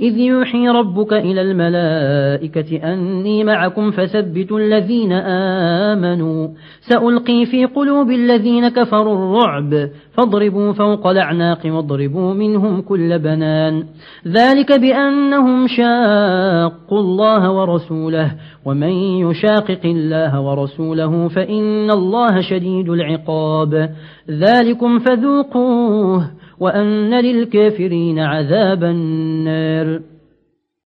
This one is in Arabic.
إذ يوحي ربك إلى الملائكة أني معكم فثبتوا الذين آمنوا. سألقي في قلوب الذين كفروا الرعب. فاضربوا فوق الأعناق واضربوا منهم كل بنان. ذلك بأنهم شاقوا الله ورسوله. ومن يشاقق الله ورسوله فإن الله شديد العقاب. ذلكم فذوقوه وأن للكافرين عذاب النار